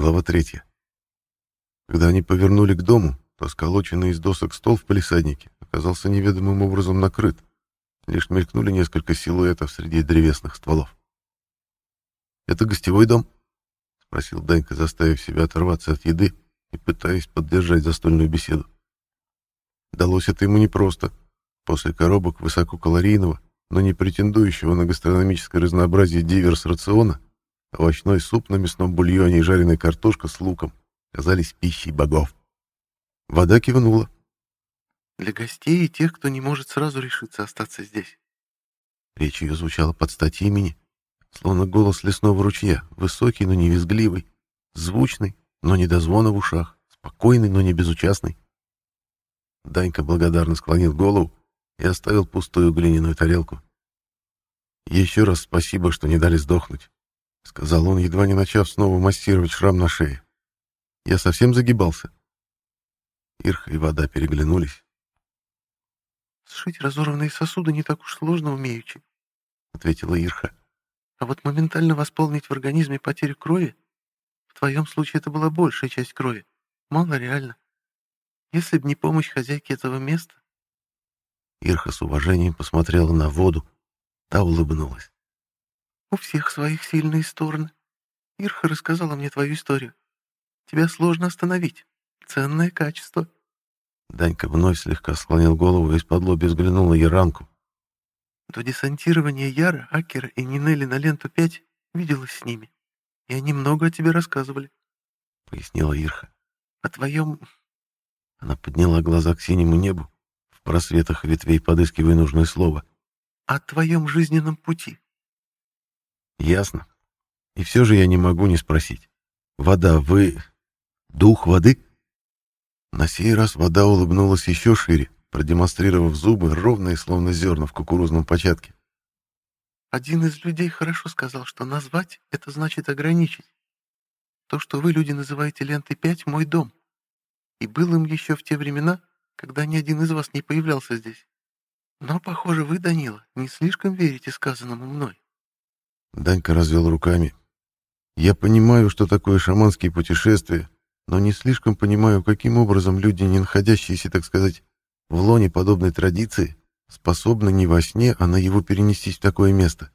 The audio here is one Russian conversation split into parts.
Глава третья. Когда они повернули к дому, то сколоченный из досок стол в палисаднике оказался неведомым образом накрыт. Лишь мелькнули несколько силуэтов среди древесных стволов. «Это гостевой дом?» — спросил Данька, заставив себя оторваться от еды и пытаясь поддержать застольную беседу. Далось это ему непросто. После коробок высококалорийного, но не претендующего на гастрономическое разнообразие диверс рациона, овощной суп на мясном бульоне и жареная картошка с луком казались пищей богов. Вода кивнула. «Для гостей и тех, кто не может сразу решиться остаться здесь». Речь ее звучала под стать имени, словно голос лесного ручья, высокий, но не визгливый, звучный, но не до звона в ушах, спокойный, но не безучастный. Данька благодарно склонил голову и оставил пустую глиняную тарелку. «Еще раз спасибо, что не дали сдохнуть», — сказал он, едва не начав снова массировать шрам на шее. «Я совсем загибался». Ирха и вода переглянулись. «Сшить разорванные сосуды не так уж сложно, умеючи», — ответила Ирха. «А вот моментально восполнить в организме потерю крови в твоем случае это была большая часть крови. Мало реально. Если б не помощь хозяйки этого места...» Ирха с уважением посмотрела на воду. Та улыбнулась. «У всех своих сильные стороны. Ирха рассказала мне твою историю. Тебя сложно остановить. Ценное качество». Данька вновь слегка склонил голову и из-под лоби взглянул на Яранку. До десантирования Яра, Акера и Нинели на ленту 5 виделась с ними, и они много о тебе рассказывали, — пояснила Ирха. — О твоем она подняла глаза к синему небу, в просветах ветвей подыскивая нужное слово. «О твоем жизненном пути». «Ясно. И все же я не могу не спросить. Вода, вы... дух воды?» На сей раз вода улыбнулась еще шире, продемонстрировав зубы, ровные, словно зерна в кукурузном початке. «Один из людей хорошо сказал, что назвать — это значит ограничить. То, что вы, люди, называете лентой 5, мой дом и был им еще в те времена, когда ни один из вас не появлялся здесь. Но, похоже, вы, Данила, не слишком верите сказанному мной. Данька развел руками. Я понимаю, что такое шаманские путешествия, но не слишком понимаю, каким образом люди, не находящиеся, так сказать, в лоне подобной традиции, способны не во сне, а на его перенестись в такое место.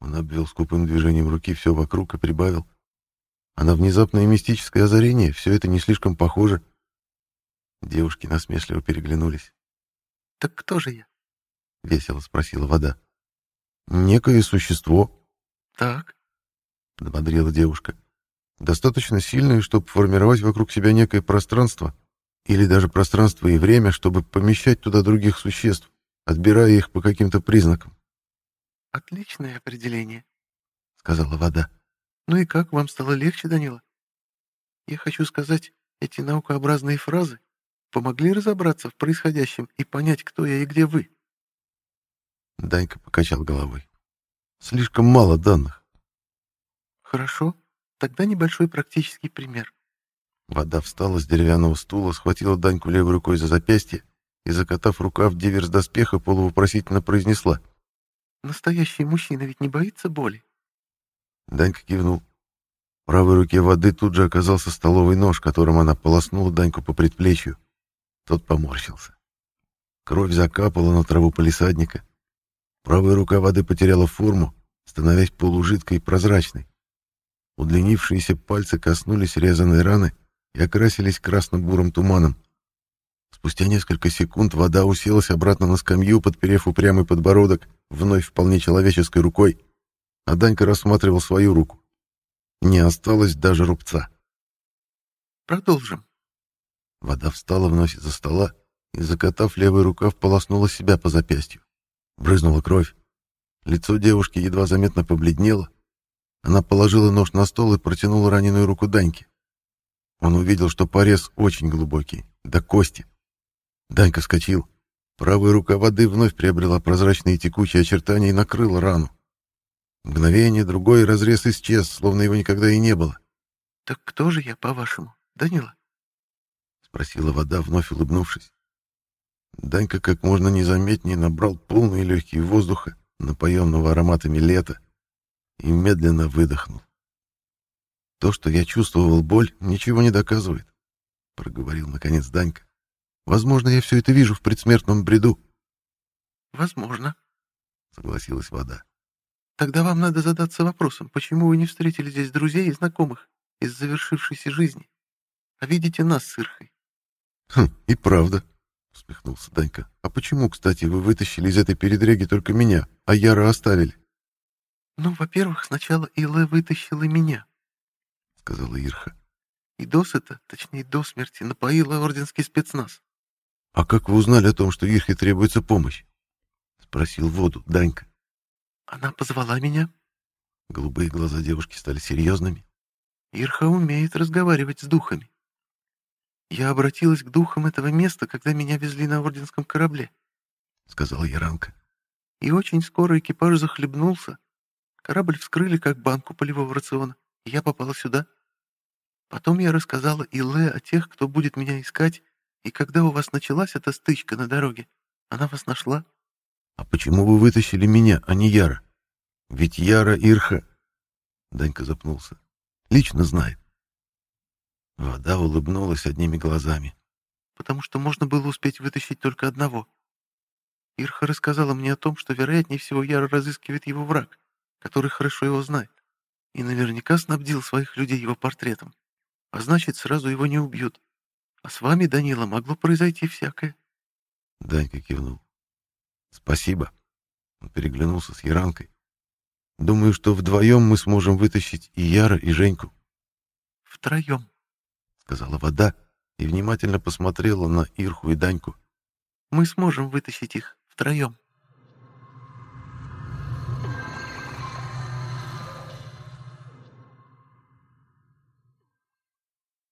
Он обвел скупым движением руки все вокруг и прибавил. А на внезапное мистическое озарение все это не слишком похоже. Девушки насмешливо переглянулись. «Так кто же я?» — весело спросила вода. «Некое существо». «Так», — подбодрила девушка. «Достаточно сильное, чтобы формировать вокруг себя некое пространство, или даже пространство и время, чтобы помещать туда других существ, отбирая их по каким-то признакам». «Отличное определение», — сказала вода. Ну и как, вам стало легче, Данила? Я хочу сказать, эти наукообразные фразы помогли разобраться в происходящем и понять, кто я и где вы. Данька покачал головой. Слишком мало данных. Хорошо, тогда небольшой практический пример. Вода встала с деревянного стула, схватила Даньку левой рукой за запястье и, закатав рукав диверс доспеха, полувопросительно произнесла. «Настоящий мужчина ведь не боится боли?» Данька кивнул. В правой руке воды тут же оказался столовый нож, которым она полоснула Даньку по предплечью. Тот поморщился. Кровь закапала на траву полисадника. Правая рука воды потеряла форму, становясь полужидкой и прозрачной. Удлинившиеся пальцы коснулись резаной раны и окрасились красно-бурым туманом. Спустя несколько секунд вода уселась обратно на скамью, подперев упрямый подбородок, вновь вполне человеческой рукой а Данька рассматривал свою руку. Не осталось даже рубца. «Продолжим». Вода встала вновь из-за стола и, закатав левый рукав, полоснула себя по запястью. Брызнула кровь. Лицо девушки едва заметно побледнело. Она положила нож на стол и протянула раненую руку Даньке. Он увидел, что порез очень глубокий, до кости. Данька вскочил. Правая рука воды вновь приобрела прозрачные текучие очертания и накрыла рану. Мгновение, другой разрез исчез, словно его никогда и не было. «Так кто же я, по-вашему, Данила?» — спросила вода, вновь улыбнувшись. Данька как можно незаметнее набрал полные легкие воздуха, напоенного ароматами лета, и медленно выдохнул. То, что я чувствовал боль, ничего не доказывает, — проговорил наконец Данька. Возможно, я все это вижу в предсмертном бреду. Возможно, — согласилась вода. Тогда вам надо задаться вопросом, почему вы не встретили здесь друзей и знакомых из завершившейся жизни, а видите нас с Ирхой. Хм, и правда, — усмехнулся Данька. «А почему, кстати, вы вытащили из этой передряги только меня, а Яра оставили?» «Ну, во-первых, сначала Илэ вытащила меня», — сказала Ирха. «И досыта, точнее, до смерти, напоила орденский спецназ». «А как вы узнали о том, что Ирхе требуется помощь?» — спросил воду Данька. «Она позвала меня». Голубые глаза девушки стали серьезными. «Ирха умеет разговаривать с духами. «Я обратилась к духам этого места, когда меня везли на орденском корабле», — сказала Яранка. «И очень скоро экипаж захлебнулся. Корабль вскрыли, как банку полевого рациона, и я попала сюда. Потом я рассказала Иле о тех, кто будет меня искать, и когда у вас началась эта стычка на дороге, она вас нашла». «А почему вы вытащили меня, а не Яра? Ведь Яра Ирха...» Данька запнулся. «Лично знает. Вода улыбнулась одними глазами. «Потому что можно было успеть вытащить только одного. Ирха рассказала мне о том, что, вероятнее всего, Яра разыскивает его враг, который хорошо его знает, и наверняка снабдил своих людей его портретом. А значит, сразу его не убьют. А с вами, Данила, могло произойти всякое». Данька кивнул. «Спасибо». Он переглянулся с Яранкой. «Думаю, что вдвоем мы сможем вытащить и Яра, и Женьку». «Втроем», сказала вода и внимательно посмотрела на Ирху и Даньку. «Мы сможем вытащить их втроем».